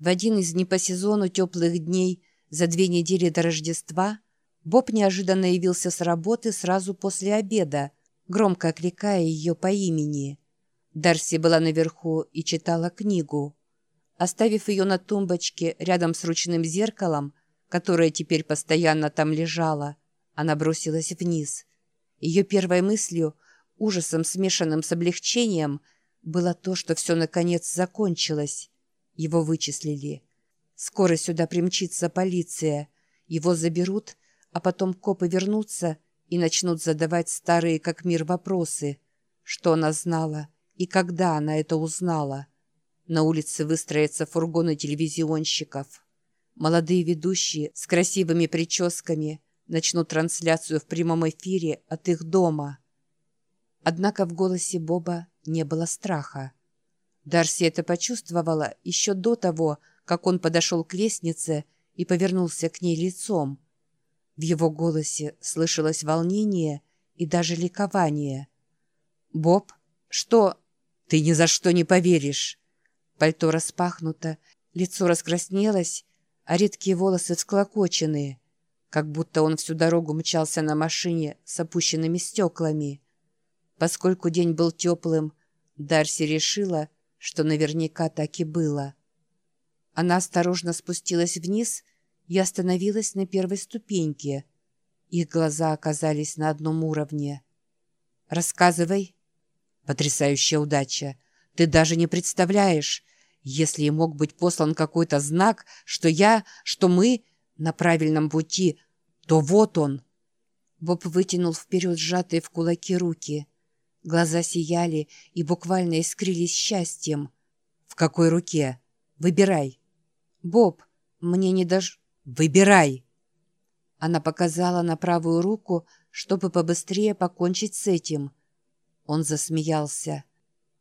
В один из не по сезону теплых дней за две недели до Рождества Боб неожиданно явился с работы сразу после обеда, громко окликая ее по имени. Дарси была наверху и читала книгу. Оставив ее на тумбочке рядом с ручным зеркалом, которое теперь постоянно там лежало, она бросилась вниз. Ее первой мыслью, ужасом смешанным с облегчением, было то, что все наконец закончилось. Его вычислили. Скоро сюда примчится полиция. Его заберут, а потом копы вернутся и начнут задавать старые как мир вопросы. Что она знала и когда она это узнала? На улице выстроятся фургоны телевизионщиков. Молодые ведущие с красивыми прическами начнут трансляцию в прямом эфире от их дома. Однако в голосе Боба не было страха. Дарси это почувствовала еще до того, как он подошел к лестнице и повернулся к ней лицом. В его голосе слышалось волнение и даже ликование. «Боб, что? Ты ни за что не поверишь!» Пальто распахнуто, лицо раскраснелось, а редкие волосы всклокоченные, как будто он всю дорогу мчался на машине с опущенными стеклами. Поскольку день был теплым, Дарси решила, что наверняка так и было. Она осторожно спустилась вниз и остановилась на первой ступеньке. Их глаза оказались на одном уровне. «Рассказывай». «Потрясающая удача! Ты даже не представляешь, если и мог быть послан какой-то знак, что я, что мы на правильном пути, то вот он. Боб вытянул вперед сжатые в кулаки руки. Глаза сияли и буквально искрились счастьем. «В какой руке? Выбирай!» «Боб, мне не даже...» «Выбирай!» Она показала на правую руку, чтобы побыстрее покончить с этим. Он засмеялся.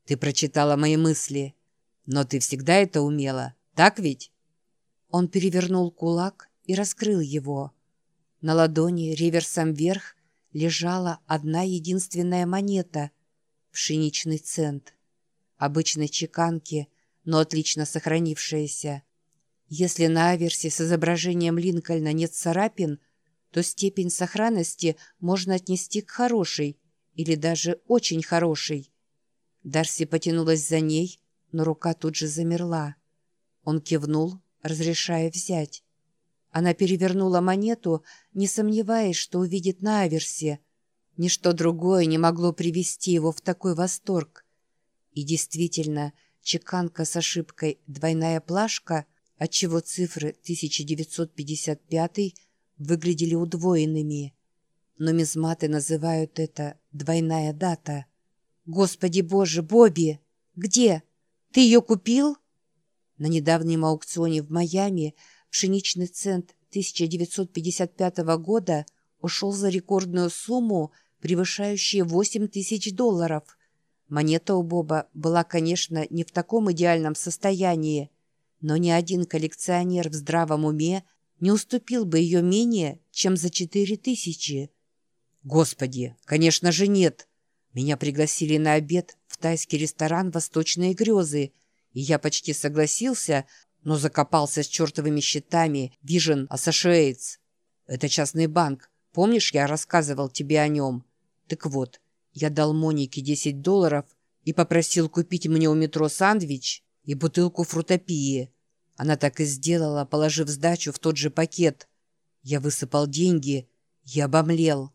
«Ты прочитала мои мысли. Но ты всегда это умела, так ведь?» Он перевернул кулак и раскрыл его. На ладони реверсом вверх лежала одна единственная монета — пшеничный цент. Обычной чеканки, но отлично сохранившаяся. Если на аверсе с изображением Линкольна нет царапин, то степень сохранности можно отнести к хорошей или даже очень хорошей. Дарси потянулась за ней, но рука тут же замерла. Он кивнул, разрешая взять. Она перевернула монету, не сомневаясь, что увидит на аверсе. Ничто другое не могло привести его в такой восторг. И действительно, чеканка с ошибкой «двойная плашка», отчего цифры 1955 выглядели удвоенными. Но мизматы называют это «двойная дата». «Господи боже, Бобби! Где?» Ты ее купил?» На недавнем аукционе в Майами пшеничный цент 1955 года ушел за рекордную сумму, превышающую 8 тысяч долларов. Монета у Боба была, конечно, не в таком идеальном состоянии, но ни один коллекционер в здравом уме не уступил бы ее менее, чем за 4 тысячи. «Господи, конечно же нет!» Меня пригласили на обед в тайский ресторан «Восточные грезы», и я почти согласился, но закопался с чертовыми счетами Vision Associates. Это частный банк. Помнишь, я рассказывал тебе о нем? Так вот, я дал Монике 10 долларов и попросил купить мне у метро сандвич и бутылку фрутопии. Она так и сделала, положив сдачу в тот же пакет. Я высыпал деньги и обомлел.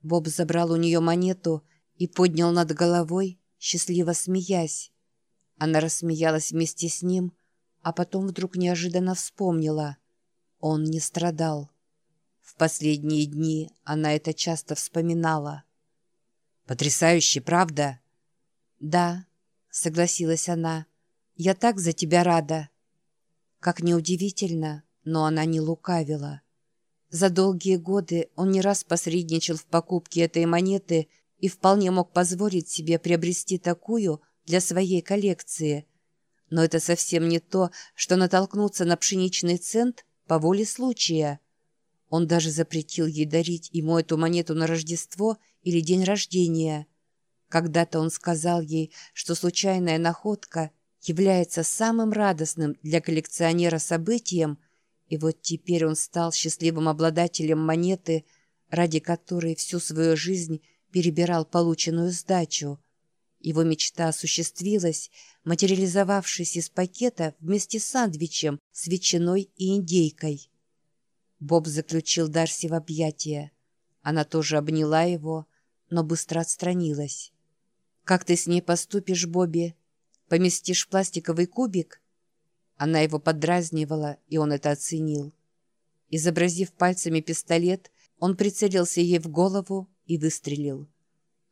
Боб забрал у нее монету и поднял над головой, счастливо смеясь. Она рассмеялась вместе с ним, а потом вдруг неожиданно вспомнила. Он не страдал. В последние дни она это часто вспоминала. «Потрясающе, правда?» «Да», — согласилась она. «Я так за тебя рада». Как неудивительно, но она не лукавила. За долгие годы он не раз посредничал в покупке этой монеты и вполне мог позволить себе приобрести такую для своей коллекции. Но это совсем не то, что натолкнуться на пшеничный цент по воле случая. Он даже запретил ей дарить ему эту монету на Рождество или день рождения. Когда-то он сказал ей, что случайная находка является самым радостным для коллекционера событием, и вот теперь он стал счастливым обладателем монеты, ради которой всю свою жизнь перебирал полученную сдачу. Его мечта осуществилась, материализовавшись из пакета вместе с сандвичем с ветчиной и индейкой. Боб заключил Дарси в объятия. Она тоже обняла его, но быстро отстранилась. «Как ты с ней поступишь, Бобби? Поместишь пластиковый кубик?» Она его подразнивала, и он это оценил. Изобразив пальцами пистолет, он прицелился ей в голову и выстрелил.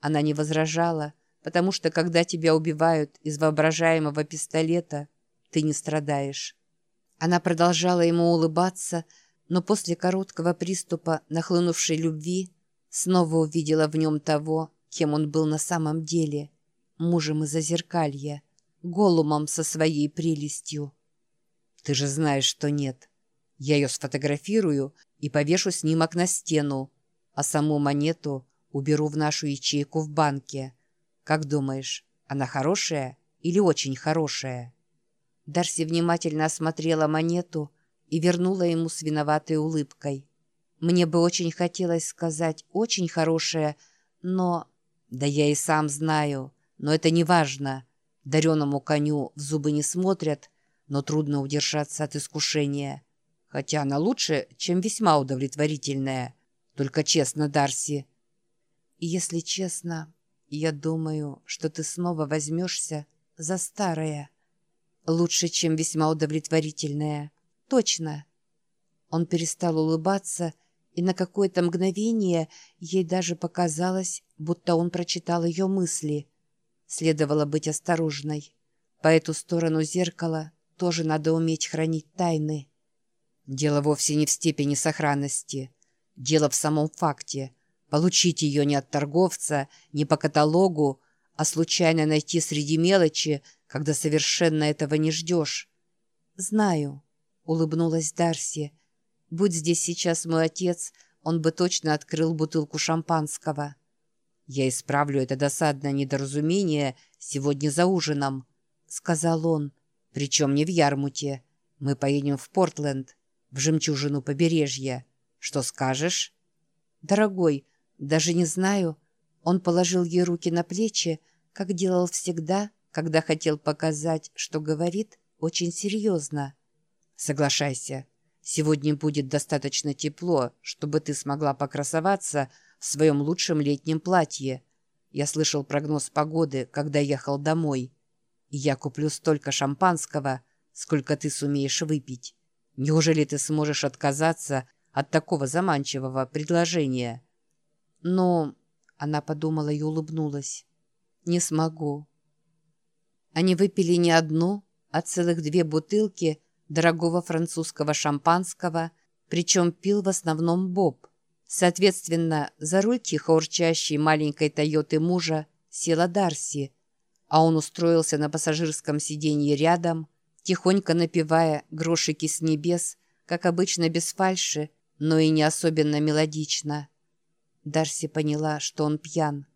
Она не возражала, потому что, когда тебя убивают из воображаемого пистолета, ты не страдаешь. Она продолжала ему улыбаться, но после короткого приступа нахлынувшей любви снова увидела в нем того, кем он был на самом деле, мужем из зазеркалья, голумом со своей прелестью. «Ты же знаешь, что нет. Я ее сфотографирую и повешу снимок на стену, а саму монету уберу в нашу ячейку в банке. Как думаешь, она хорошая или очень хорошая?» Дарси внимательно осмотрела монету и вернула ему с виноватой улыбкой. «Мне бы очень хотелось сказать «очень хорошее», но...» «Да я и сам знаю, но это не важно. Дареному коню в зубы не смотрят, но трудно удержаться от искушения. Хотя она лучше, чем весьма удовлетворительная. Только честно, Дарси». «Если честно, я думаю, что ты снова возьмешься за старое. Лучше, чем весьма удовлетворительное». Точно. Он перестал улыбаться, и на какое-то мгновение ей даже показалось, будто он прочитал ее мысли. Следовало быть осторожной. По эту сторону зеркала тоже надо уметь хранить тайны. Дело вовсе не в степени сохранности. Дело в самом факте. Получить ее не от торговца, не по каталогу, а случайно найти среди мелочи, когда совершенно этого не ждешь. Знаю улыбнулась Дарси. «Будь здесь сейчас мой отец, он бы точно открыл бутылку шампанского». «Я исправлю это досадное недоразумение сегодня за ужином», — сказал он. «Причем не в Ярмуте. Мы поедем в Портленд, в жемчужину побережья. Что скажешь?» «Дорогой, даже не знаю». Он положил ей руки на плечи, как делал всегда, когда хотел показать, что говорит очень серьезно. Соглашайся, сегодня будет достаточно тепло, чтобы ты смогла покрасоваться в своем лучшем летнем платье. Я слышал прогноз погоды, когда ехал домой. Я куплю столько шампанского, сколько ты сумеешь выпить. Неужели ты сможешь отказаться от такого заманчивого предложения? Но она подумала и улыбнулась. Не смогу. Они выпили не одну, а целых две бутылки – дорогого французского шампанского, причем пил в основном Боб. Соответственно, за руль тихо урчащей маленькой «Тойоты» мужа села Дарси, а он устроился на пассажирском сиденье рядом, тихонько напевая «Грошики с небес», как обычно без фальши, но и не особенно мелодично. Дарси поняла, что он пьян.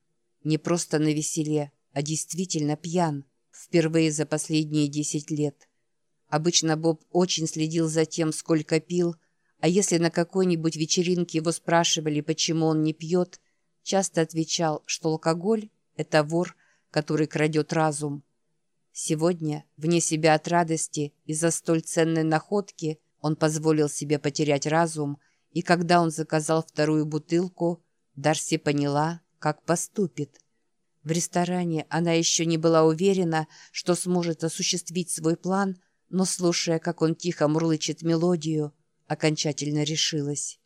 Не просто на веселе, а действительно пьян. Впервые за последние десять лет. Обычно Боб очень следил за тем, сколько пил, а если на какой-нибудь вечеринке его спрашивали, почему он не пьет, часто отвечал, что алкоголь — это вор, который крадет разум. Сегодня, вне себя от радости, из-за столь ценной находки, он позволил себе потерять разум, и когда он заказал вторую бутылку, Дарси поняла, как поступит. В ресторане она еще не была уверена, что сможет осуществить свой план — но, слушая, как он тихо мурлычет мелодию, окончательно решилась.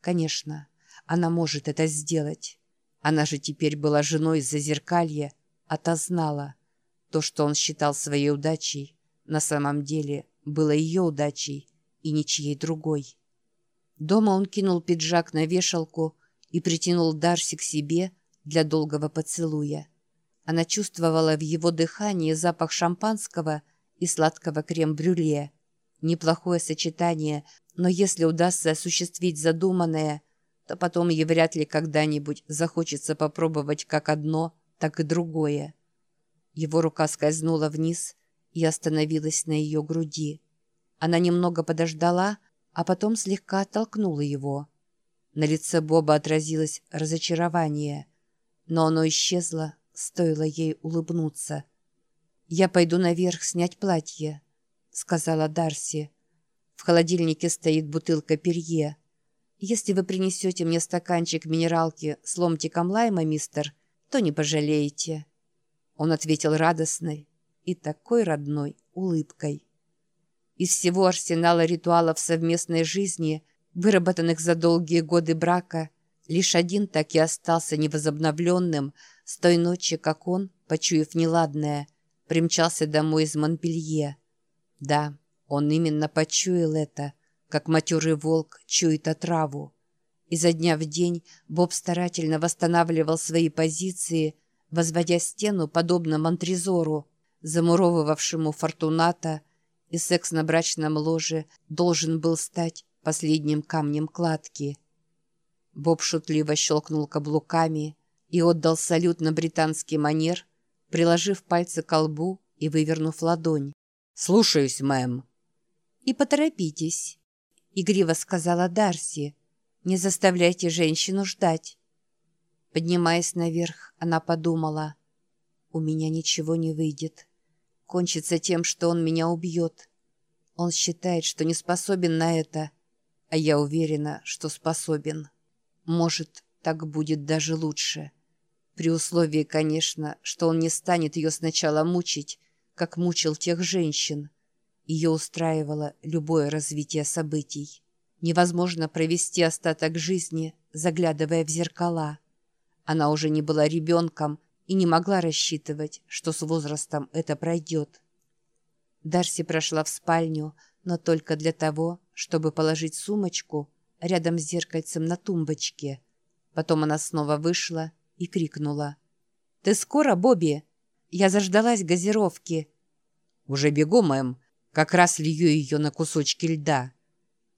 Конечно, она может это сделать. Она же теперь была женой из Зазеркалья, а та знала. То, что он считал своей удачей, на самом деле было ее удачей и ничьей другой. Дома он кинул пиджак на вешалку и притянул Дарси к себе для долгого поцелуя. Она чувствовала в его дыхании запах шампанского – и сладкого крем-брюле. Неплохое сочетание, но если удастся осуществить задуманное, то потом ей вряд ли когда-нибудь захочется попробовать как одно, так и другое. Его рука скользнула вниз, и остановилась на ее груди. Она немного подождала, а потом слегка оттолкнула его. На лице Боба отразилось разочарование, но оно исчезло, стоило ей улыбнуться. «Я пойду наверх снять платье», — сказала Дарси. «В холодильнике стоит бутылка перье. Если вы принесете мне стаканчик минералки с ломтиком лайма, мистер, то не пожалеете». Он ответил радостной и такой родной улыбкой. Из всего арсенала ритуалов совместной жизни, выработанных за долгие годы брака, лишь один так и остался невозобновленным с той ночи, как он, почуяв неладное, примчался домой из Монпелье. Да, он именно почуял это, как матерый волк чует отраву. Изо дня в день Боб старательно восстанавливал свои позиции, возводя стену, подобно Монтрезору, замуровывавшему Фортуната, и секс на брачном ложе должен был стать последним камнем кладки. Боб шутливо щелкнул каблуками и отдал салют на британский манер, приложив пальцы к лбу и вывернув ладонь. «Слушаюсь, мэм». «И поторопитесь», — игриво сказала Дарси. «Не заставляйте женщину ждать». Поднимаясь наверх, она подумала, «У меня ничего не выйдет» кончится тем, что он меня убьет. Он считает, что не способен на это, а я уверена, что способен. Может, так будет даже лучше. При условии, конечно, что он не станет ее сначала мучить, как мучил тех женщин. Ее устраивало любое развитие событий. Невозможно провести остаток жизни, заглядывая в зеркала. Она уже не была ребенком и не могла рассчитывать, что с возрастом это пройдет. Дарси прошла в спальню, но только для того, чтобы положить сумочку рядом с зеркальцем на тумбочке. Потом она снова вышла и крикнула. «Ты скоро, Бобби? Я заждалась газировки». «Уже бегу, мэм. Как раз лью ее на кусочки льда».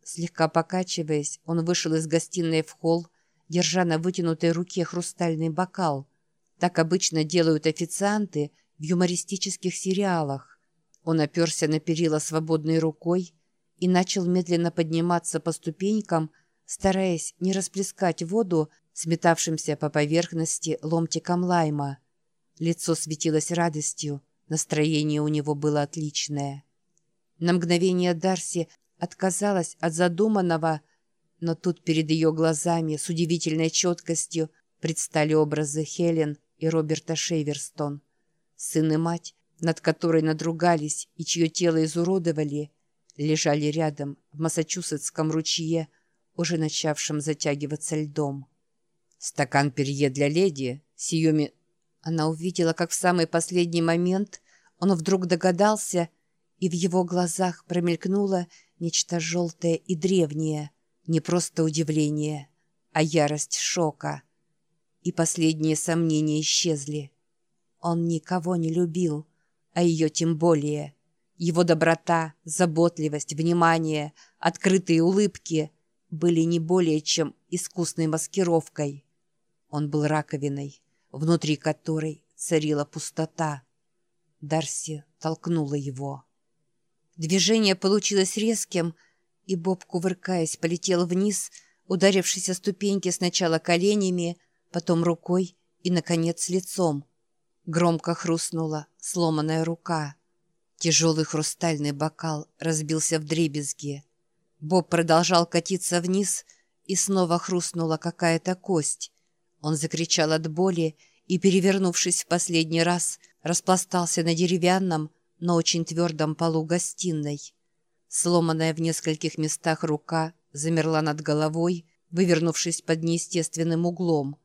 Слегка покачиваясь, он вышел из гостиной в холл, держа на вытянутой руке хрустальный бокал – так обычно делают официанты в юмористических сериалах. Он оперся на перила свободной рукой и начал медленно подниматься по ступенькам, стараясь не расплескать воду, сметавшимся по поверхности ломтиком лайма. Лицо светилось радостью, настроение у него было отличное. На мгновение Дарси отказалась от задуманного, но тут перед ее глазами с удивительной четкостью предстали образы Хелен и Роберта Шейверстон. Сын и мать, над которой надругались и чье тело изуродовали, лежали рядом в Массачусетском ручье, уже начавшем затягиваться льдом. «Стакан перье для леди, сиюми...» Она увидела, как в самый последний момент он вдруг догадался, и в его глазах промелькнуло нечто желтое и древнее, не просто удивление, а ярость шока — и последние сомнения исчезли. Он никого не любил, а ее тем более. Его доброта, заботливость, внимание, открытые улыбки были не более чем искусной маскировкой. Он был раковиной, внутри которой царила пустота. Дарси толкнула его. Движение получилось резким, и Боб, кувыркаясь, полетел вниз, ударившись о ступеньки сначала коленями, потом рукой и, наконец, лицом. Громко хрустнула сломанная рука. Тяжелый хрустальный бокал разбился в дребезги. Боб продолжал катиться вниз, и снова хрустнула какая-то кость. Он закричал от боли и, перевернувшись в последний раз, распластался на деревянном, но очень твердом полу гостиной. Сломанная в нескольких местах рука замерла над головой, вывернувшись под неестественным углом.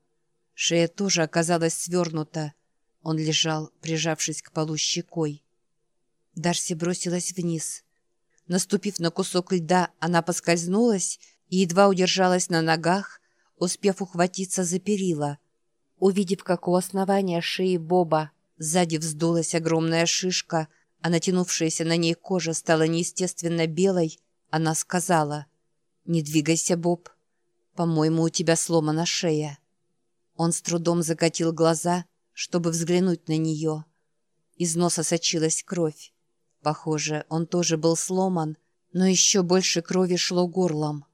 Шея тоже оказалась свернута. Он лежал, прижавшись к полу щекой. Дарси бросилась вниз. Наступив на кусок льда, она поскользнулась и едва удержалась на ногах, успев ухватиться за перила. Увидев, как у основания шеи Боба сзади вздулась огромная шишка, а натянувшаяся на ней кожа стала неестественно белой, она сказала, «Не двигайся, Боб. По-моему, у тебя сломана шея». Он с трудом закатил глаза, чтобы взглянуть на нее. Из носа сочилась кровь. Похоже, он тоже был сломан, но еще больше крови шло горлом.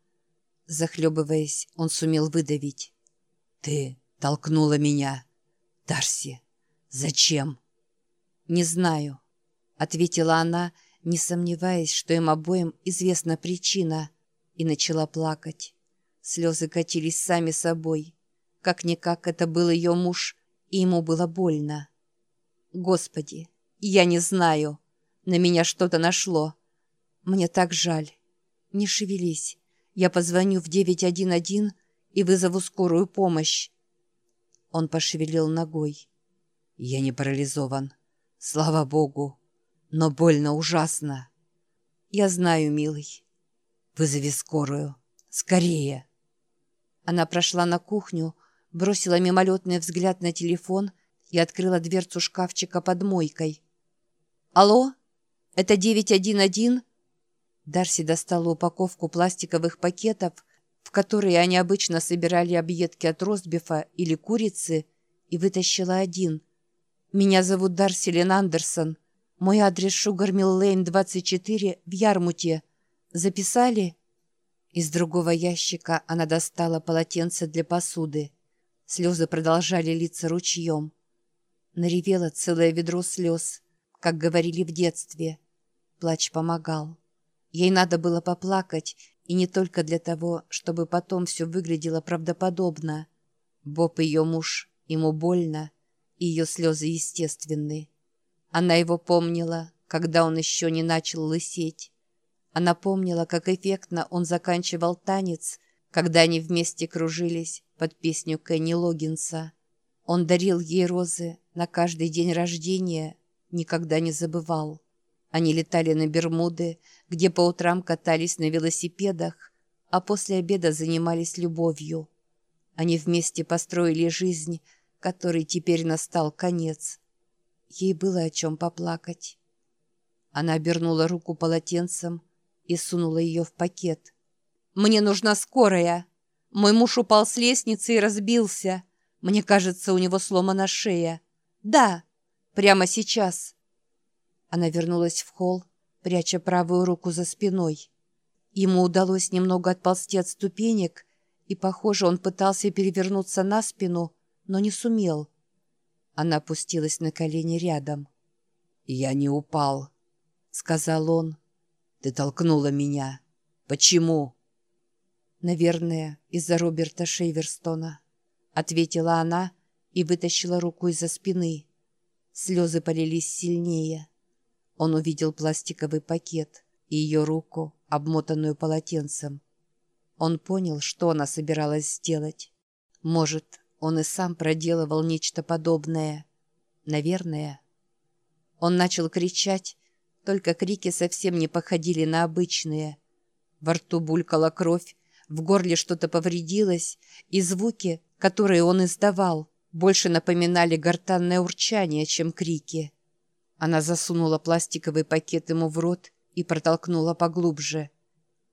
Захлебываясь, он сумел выдавить. «Ты толкнула меня, Дарси. Зачем?» «Не знаю», — ответила она, не сомневаясь, что им обоим известна причина, и начала плакать. Слезы катились сами собой. Как-никак это был ее муж, и ему было больно. «Господи, я не знаю. На меня что-то нашло. Мне так жаль. Не шевелись. Я позвоню в 911 и вызову скорую помощь». Он пошевелил ногой. «Я не парализован. Слава Богу. Но больно ужасно». «Я знаю, милый. Вызови скорую. Скорее». Она прошла на кухню, бросила мимолетный взгляд на телефон и открыла дверцу шкафчика под мойкой. «Алло? Это 911?» Дарси достала упаковку пластиковых пакетов, в которые они обычно собирали объедки от ростбифа или курицы, и вытащила один. «Меня зовут Дарси Лен Андерсон. Мой адрес Шугармилл Лейн, 24, в Ярмуте. Записали?» Из другого ящика она достала полотенце для посуды. Слезы продолжали литься ручьем. Наревела целое ведро слез, как говорили в детстве. Плач помогал. Ей надо было поплакать, и не только для того, чтобы потом все выглядело правдоподобно. Боб ее муж, ему больно, и ее слезы естественны. Она его помнила, когда он еще не начал лысеть. Она помнила, как эффектно он заканчивал танец, когда они вместе кружились под песню Кенни Логинса. Он дарил ей розы на каждый день рождения, никогда не забывал. Они летали на Бермуды, где по утрам катались на велосипедах, а после обеда занимались любовью. Они вместе построили жизнь, которой теперь настал конец. Ей было о чем поплакать. Она обернула руку полотенцем, и сунула ее в пакет. «Мне нужна скорая. Мой муж упал с лестницы и разбился. Мне кажется, у него сломана шея. Да, прямо сейчас». Она вернулась в холл, пряча правую руку за спиной. Ему удалось немного отползти от ступенек, и, похоже, он пытался перевернуться на спину, но не сумел. Она опустилась на колени рядом. «Я не упал», — сказал он. Ты толкнула меня. Почему?» «Наверное, из-за Роберта Шейверстона», — ответила она и вытащила руку из-за спины. Слезы полились сильнее. Он увидел пластиковый пакет и ее руку, обмотанную полотенцем. Он понял, что она собиралась сделать. Может, он и сам проделывал нечто подобное. Наверное. Он начал кричать, только крики совсем не походили на обычные. Во рту булькала кровь, в горле что-то повредилось, и звуки, которые он издавал, больше напоминали гортанное урчание, чем крики. Она засунула пластиковый пакет ему в рот и протолкнула поглубже.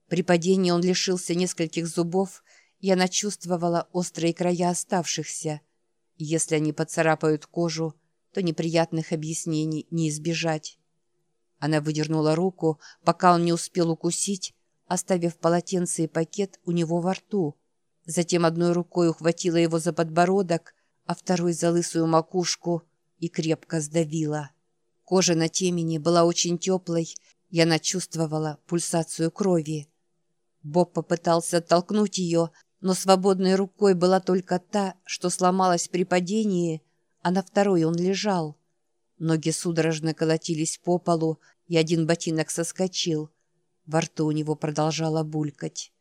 При падении он лишился нескольких зубов, и она чувствовала острые края оставшихся. Если они поцарапают кожу, то неприятных объяснений не избежать. Она выдернула руку, пока он не успел укусить, оставив полотенце и пакет у него во рту. Затем одной рукой ухватила его за подбородок, а второй за лысую макушку и крепко сдавила. Кожа на темени была очень теплой, и она чувствовала пульсацию крови. Боб попытался оттолкнуть ее, но свободной рукой была только та, что сломалась при падении, а на второй он лежал. Ноги судорожно колотились по полу, и один ботинок соскочил. Во рту у него продолжало булькать.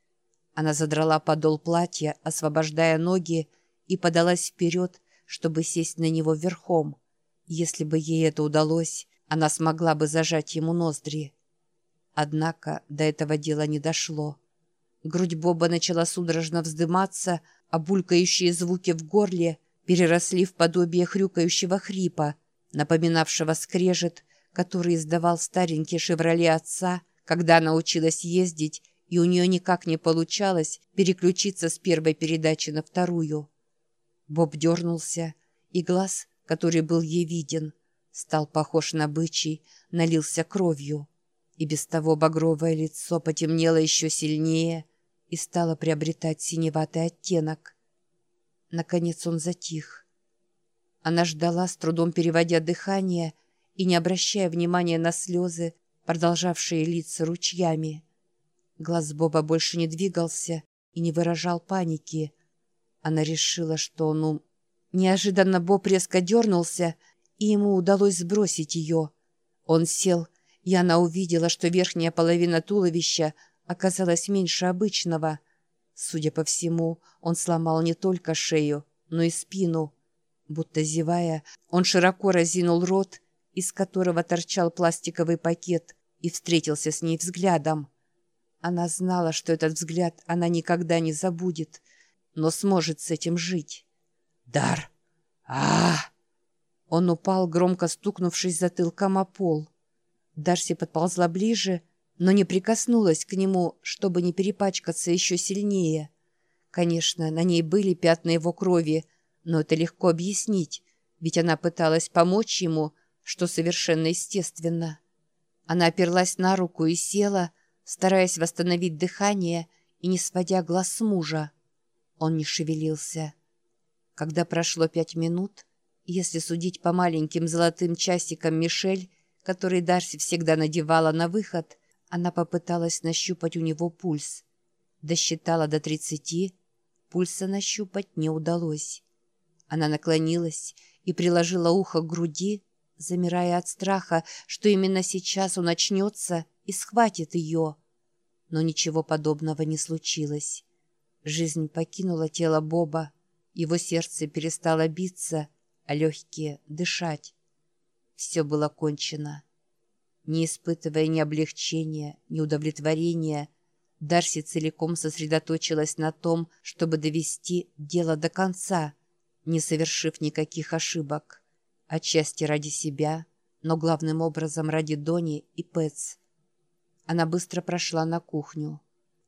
Она задрала подол платья, освобождая ноги, и подалась вперед, чтобы сесть на него верхом. Если бы ей это удалось, она смогла бы зажать ему ноздри. Однако до этого дела не дошло. Грудь Боба начала судорожно вздыматься, а булькающие звуки в горле переросли в подобие хрюкающего хрипа, напоминавшего скрежет, который издавал старенький «Шевроле» отца, когда она училась ездить, и у нее никак не получалось переключиться с первой передачи на вторую. Боб дернулся, и глаз, который был ей виден, стал похож на бычий, налился кровью. И без того багровое лицо потемнело еще сильнее и стало приобретать синеватый оттенок. Наконец он затих. Она ждала, с трудом переводя дыхание и не обращая внимания на слезы, продолжавшие литься ручьями. Глаз Боба больше не двигался и не выражал паники. Она решила, что он ум... Неожиданно Боб резко дернулся, и ему удалось сбросить ее. Он сел, и она увидела, что верхняя половина туловища оказалась меньше обычного. Судя по всему, он сломал не только шею, но и спину. Будто зевая, он широко разинул рот, из которого торчал пластиковый пакет, и встретился с ней взглядом. Она знала, что этот взгляд она никогда не забудет, но сможет с этим жить. «Дар! а, Он упал, громко стукнувшись затылком о пол. Дарси подползла ближе, но не прикоснулась к нему, чтобы не перепачкаться еще сильнее. Конечно, на ней были пятна его крови, но это легко объяснить, ведь она пыталась помочь ему, что совершенно естественно. Она оперлась на руку и села, стараясь восстановить дыхание и не сводя глаз с мужа. Он не шевелился. Когда прошло пять минут, если судить по маленьким золотым часикам Мишель, которые Дарси всегда надевала на выход, она попыталась нащупать у него пульс. Досчитала до тридцати, пульса нащупать не удалось. Она наклонилась и приложила ухо к груди, замирая от страха, что именно сейчас он очнется и схватит ее. Но ничего подобного не случилось. Жизнь покинула тело Боба, его сердце перестало биться, а легкие — дышать. Все было кончено. Не испытывая ни облегчения, ни удовлетворения, Дарси целиком сосредоточилась на том, чтобы довести дело до конца, не совершив никаких ошибок. Отчасти ради себя, но главным образом ради Дони и Пэтс. Она быстро прошла на кухню.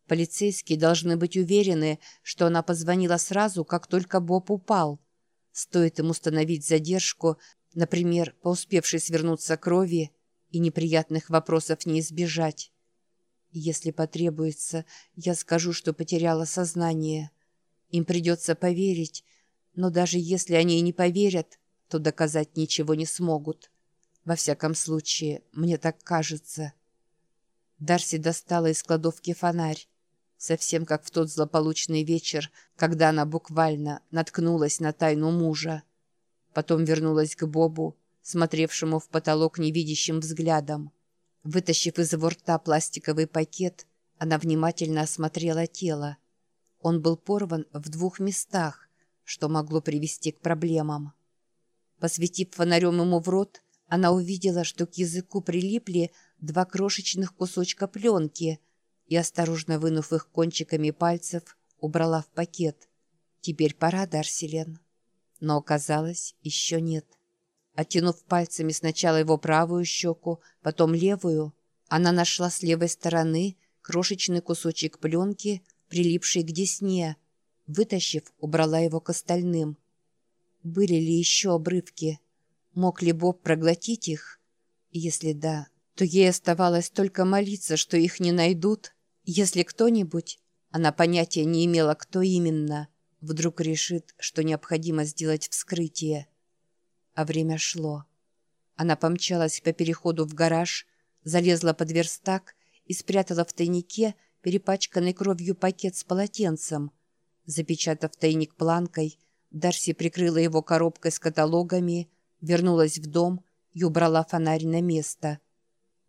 Полицейские должны быть уверены, что она позвонила сразу, как только Боб упал. Стоит им установить задержку, например, по успевшей свернуться крови, и неприятных вопросов не избежать. Если потребуется, я скажу, что потеряла сознание. Им придется поверить, но даже если они и не поверят, то доказать ничего не смогут. Во всяком случае, мне так кажется. Дарси достала из кладовки фонарь, совсем как в тот злополучный вечер, когда она буквально наткнулась на тайну мужа. Потом вернулась к Бобу, смотревшему в потолок невидящим взглядом. Вытащив из его рта пластиковый пакет, она внимательно осмотрела тело. Он был порван в двух местах, что могло привести к проблемам. Посветив фонарем ему в рот, она увидела, что к языку прилипли два крошечных кусочка пленки и, осторожно вынув их кончиками пальцев, убрала в пакет. Теперь пора, Дарсилен. Но оказалось, еще нет. Оттянув пальцами сначала его правую щеку, потом левую, она нашла с левой стороны крошечный кусочек пленки, прилипший к десне. Вытащив, убрала его к остальным. Были ли еще обрывки? Мог ли Боб проглотить их? Если да, то ей оставалось только молиться, что их не найдут. Если кто-нибудь, она понятия не имела, кто именно, вдруг решит, что необходимо сделать вскрытие. А время шло. Она помчалась по переходу в гараж, залезла под верстак и спрятала в тайнике перепачканный кровью пакет с полотенцем. Запечатав тайник планкой, Дарси прикрыла его коробкой с каталогами, вернулась в дом и убрала фонарь на место.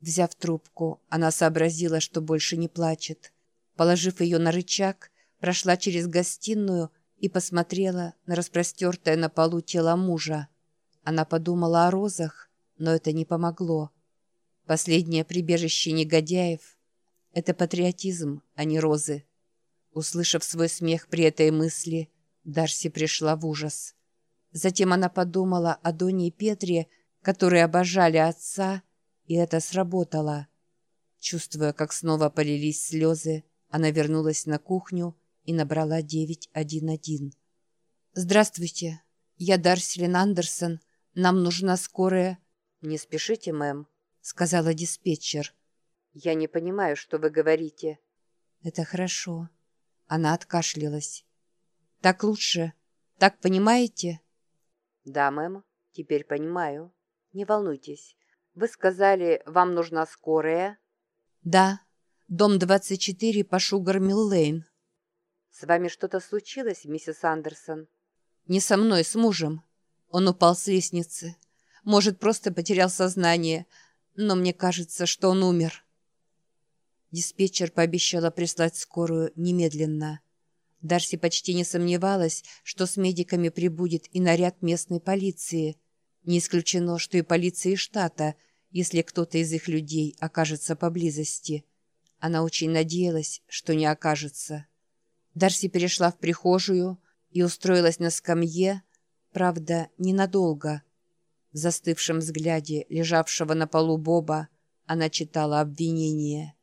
Взяв трубку, она сообразила, что больше не плачет. Положив ее на рычаг, прошла через гостиную и посмотрела на распростертое на полу тело мужа. Она подумала о розах, но это не помогло. Последнее прибежище негодяев — это патриотизм, а не розы. Услышав свой смех при этой мысли, Дарси пришла в ужас. Затем она подумала о Доне и Петре, которые обожали отца, и это сработало. Чувствуя, как снова полились слезы, она вернулась на кухню и набрала 911. «Здравствуйте, я Дарсилин Андерсон», нам нужна скорая...» «Не спешите, мэм», — сказала диспетчер. «Я не понимаю, что вы говорите». «Это хорошо». Она откашлялась. «Так лучше? Так понимаете?» «Да, мэм, теперь понимаю. Не волнуйтесь. Вы сказали, вам нужна скорая?» «Да, дом 24 по Шугар-Милл-Лейн». «С вами что-то случилось, миссис Андерсон?» «Не со мной, с мужем. Он упал с лестницы. Может, просто потерял сознание, но мне кажется, что он умер». Диспетчер пообещала прислать скорую немедленно. Дарси почти не сомневалась, что с медиками прибудет и наряд местной полиции. Не исключено, что и полиции штата, если кто-то из их людей окажется поблизости. Она очень надеялась, что не окажется. Дарси перешла в прихожую и устроилась на скамье, правда, ненадолго. В застывшем взгляде, лежавшего на полу Боба, она читала обвинение.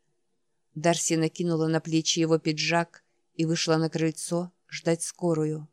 Дарси накинула на плечи его пиджак и вышла на крыльцо ждать скорую.